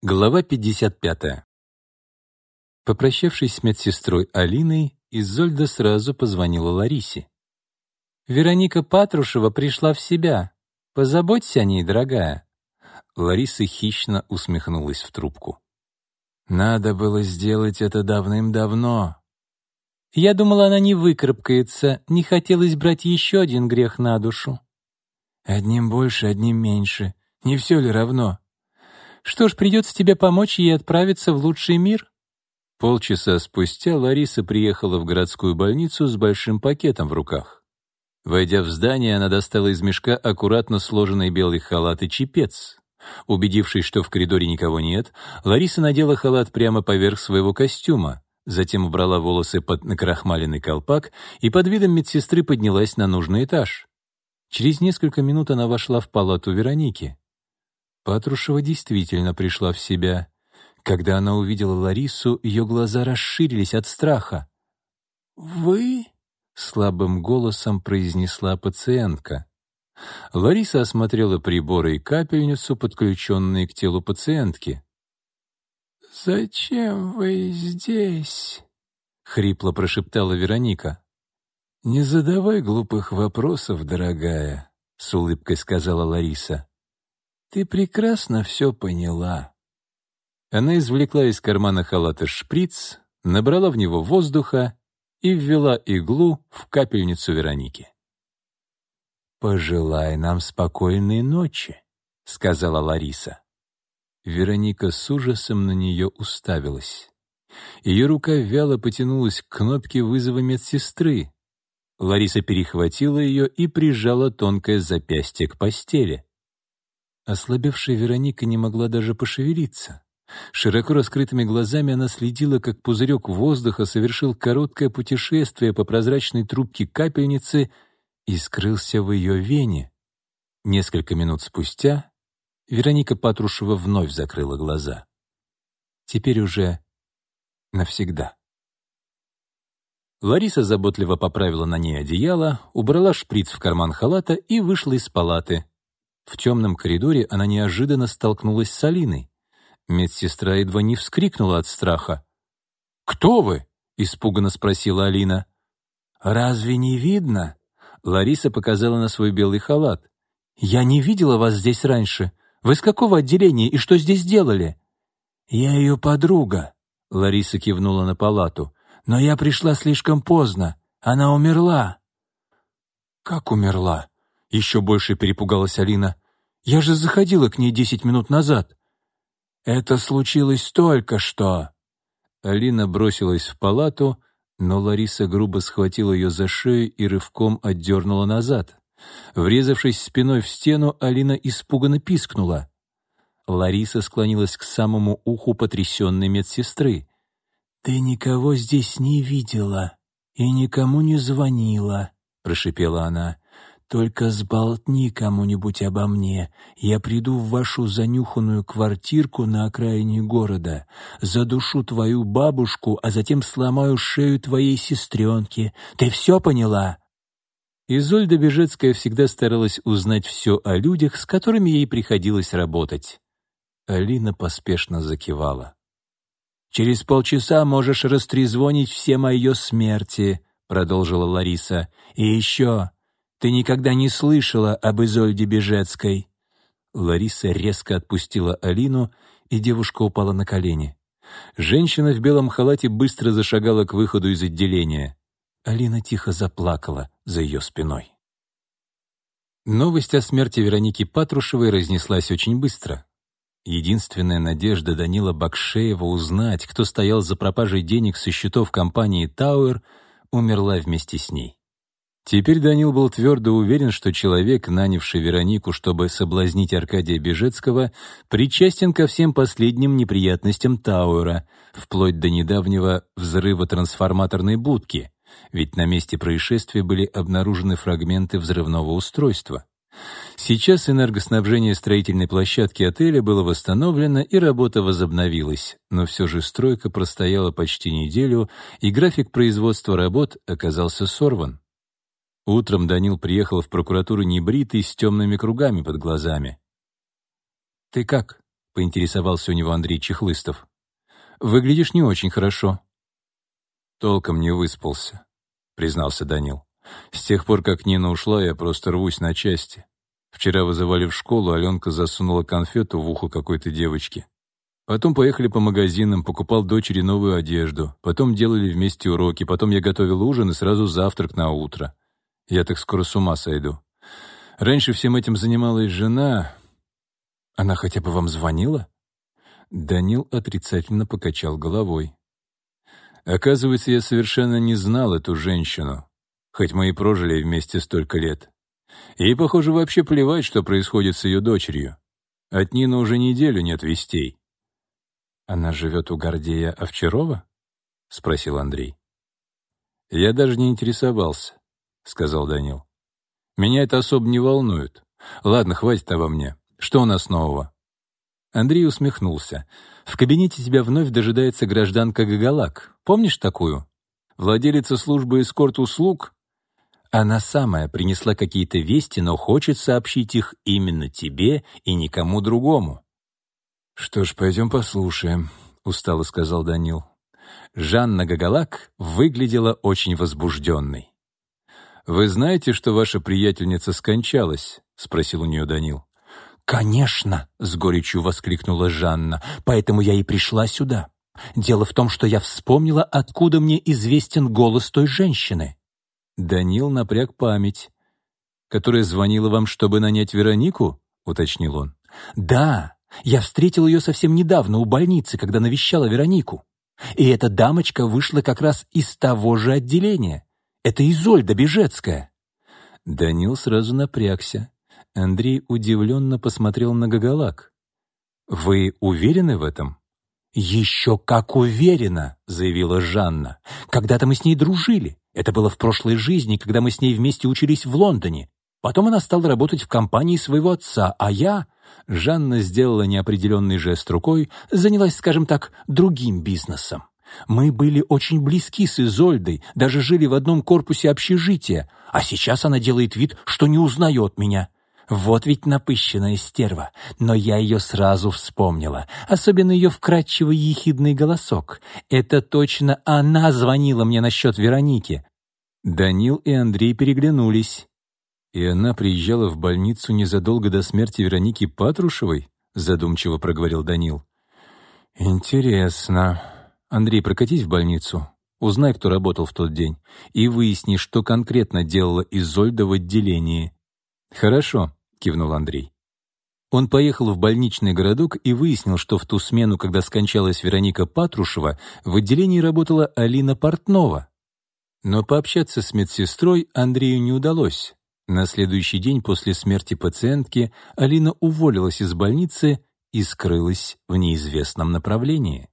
Глава 55. Попрощавшись с медсестрой Алиной, Изольда сразу позвонила Ларисе. «Вероника Патрушева пришла в себя. Позаботься о ней, дорогая». Лариса хищно усмехнулась в трубку. «Надо было сделать это давным-давно». «Я думала, она не выкарабкается. Не хотелось брать еще один грех на душу». «Одним больше, одним меньше. Не все ли равно?» Что ж, придется тебе помочь ей отправиться в лучший мир». Полчаса спустя Лариса приехала в городскую больницу с большим пакетом в руках. Войдя в здание, она достала из мешка аккуратно сложенный белый халат и чепец. Убедившись, что в коридоре никого нет, Лариса надела халат прямо поверх своего костюма, затем убрала волосы под накрахмаленный колпак и под видом медсестры поднялась на нужный этаж. Через несколько минут она вошла в палату Вероники. Патрушева действительно пришла в себя. Когда она увидела Ларису, ее глаза расширились от страха. «Вы?» — слабым голосом произнесла пациентка. Лариса осмотрела приборы и капельницу, подключенные к телу пациентки. «Зачем вы здесь?» — хрипло прошептала Вероника. «Не задавай глупых вопросов, дорогая», — с улыбкой сказала Лариса. Ты прекрасно все поняла». Она извлекла из кармана халата шприц, набрала в него воздуха и ввела иглу в капельницу Вероники. «Пожелай нам спокойной ночи», — сказала Лариса. Вероника с ужасом на нее уставилась. Ее рука вяло потянулась к кнопке вызова медсестры. Лариса перехватила ее и прижала тонкое запястье к постели. Ослабевшая Вероника не могла даже пошевелиться. Широко раскрытыми глазами она следила, как пузырек воздуха совершил короткое путешествие по прозрачной трубке капельницы и скрылся в ее вене. Несколько минут спустя Вероника Патрушева вновь закрыла глаза. Теперь уже навсегда. Лариса заботливо поправила на ней одеяло, убрала шприц в карман халата и вышла из палаты, в темном коридоре она неожиданно столкнулась с Алиной. Медсестра едва не вскрикнула от страха. «Кто вы?» — испуганно спросила Алина. «Разве не видно?» Лариса показала на свой белый халат. «Я не видела вас здесь раньше. Вы с какого отделения и что здесь делали?» «Я ее подруга», — Лариса кивнула на палату. «Но я пришла слишком поздно. Она умерла». «Как умерла?» Еще больше перепугалась Алина. «Я же заходила к ней десять минут назад». «Это случилось только что». Алина бросилась в палату, но Лариса грубо схватила ее за шею и рывком отдернула назад. Врезавшись спиной в стену, Алина испуганно пискнула. Лариса склонилась к самому уху потрясенной медсестры. «Ты никого здесь не видела и никому не звонила», — прошипела она. Только сболтни кому-нибудь обо мне. Я приду в вашу занюханную квартирку на окраине города, задушу твою бабушку, а затем сломаю шею твоей сестренки. Ты все поняла?» Изольда Бежецкая всегда старалась узнать все о людях, с которыми ей приходилось работать. Алина поспешно закивала. «Через полчаса можешь растрезвонить всем о ее смерти», — продолжила Лариса. «И еще, ты никогда не слышала об Изольде Бежецкой?» Лариса резко отпустила Алину, и девушка упала на колени. Женщина в белом халате быстро зашагала к выходу из отделения. Алина тихо заплакала за ее спиной. Новость о смерти Вероники Патрушевой разнеслась очень быстро. Единственная надежда Данила Бакшеева узнать, кто стоял за пропажей денег со счетов компании «Тауэр», умерла вместе с ней. Теперь Данил был твердо уверен, что человек, нанявший Веронику, чтобы соблазнить Аркадия Бежецкого, причастен ко всем последним неприятностям Тауэра, вплоть до недавнего взрыва трансформаторной будки, ведь на месте происшествия были обнаружены фрагменты взрывного устройства. Сейчас энергоснабжение строительной площадки отеля было восстановлено и работа возобновилась, но все же стройка простояла почти неделю, и график производства работ оказался сорван. Утром Данил приехал в прокуратуру небритый, с темными кругами под глазами. «Ты как?» — поинтересовался у него Андрей Чехлыстов. «Выглядишь не очень хорошо». «Толком не выспался», — признался Данил. «С тех пор, как Нина ушла, я просто рвусь на части. Вчера вызывали в школу, Аленка засунула конфету в ухо какой-то девочки. Потом поехали по магазинам, покупал дочери новую одежду. Потом делали вместе уроки. Потом я готовил ужин и сразу завтрак на утро. Я так скоро с ума сойду. Раньше всем этим занималась жена. Она хотя бы вам звонила? Данил отрицательно покачал головой. Оказывается, я совершенно не знал эту женщину, хоть мы и прожили вместе столько лет. Ей, похоже, вообще плевать, что происходит с ее дочерью. От Нины уже неделю нет вестей. «Она живет у Гордея Овчарова?» — спросил Андрей. «Я даже не интересовался», — сказал Данил. «Меня это особо не волнует. Ладно, хватит обо мне. Что у нас нового?» Андрей усмехнулся. «В кабинете тебя вновь дожидается гражданка Гагалак. Помнишь такую? Владелица службы эскорт-услуг?» Она самая принесла какие-то вести, но хочет сообщить их именно тебе и никому другому. «Что ж, пойдем послушаем», — устало сказал Данил. Жанна Гагалак выглядела очень возбужденной. «Вы знаете, что ваша приятельница скончалась?» — спросил у нее Данил. «Конечно!» — с горечью воскликнула Жанна. «Поэтому я и пришла сюда. Дело в том, что я вспомнила, откуда мне известен голос той женщины». Данил напряг память. «Которая звонила вам, чтобы нанять Веронику?» — уточнил он. «Да, я встретил ее совсем недавно у больницы, когда навещала Веронику. И эта дамочка вышла как раз из того же отделения. Это Изольда Бежецкая». Данил сразу напрягся. Андрей удивленно посмотрел на Гагалак. «Вы уверены в этом?» «Еще как уверена», — заявила Жанна. «Когда-то мы с ней дружили. Это было в прошлой жизни, когда мы с ней вместе учились в Лондоне. Потом она стала работать в компании своего отца, а я...» Жанна сделала неопределенный жест рукой, занялась, скажем так, другим бизнесом. Мы были очень близки с Изольдой, даже жили в одном корпусе общежития, а сейчас она делает вид, что не узнает меня. Вот ведь напыщенная стерва, но я ее сразу вспомнила, особенно ее вкрадчивый ехидный голосок. Это точно она звонила мне насчет Вероники. Данил и Андрей переглянулись. «И она приезжала в больницу незадолго до смерти Вероники Патрушевой?» — задумчиво проговорил Данил. «Интересно. Андрей, прокатись в больницу. Узнай, кто работал в тот день, и выясни, что конкретно делала Изольда в отделении». «Хорошо», — кивнул Андрей. Он поехал в больничный городок и выяснил, что в ту смену, когда скончалась Вероника Патрушева, в отделении работала Алина Портнова. Но пообщаться с медсестрой Андрею не удалось. На следующий день после смерти пациентки Алина уволилась из больницы и скрылась в неизвестном направлении.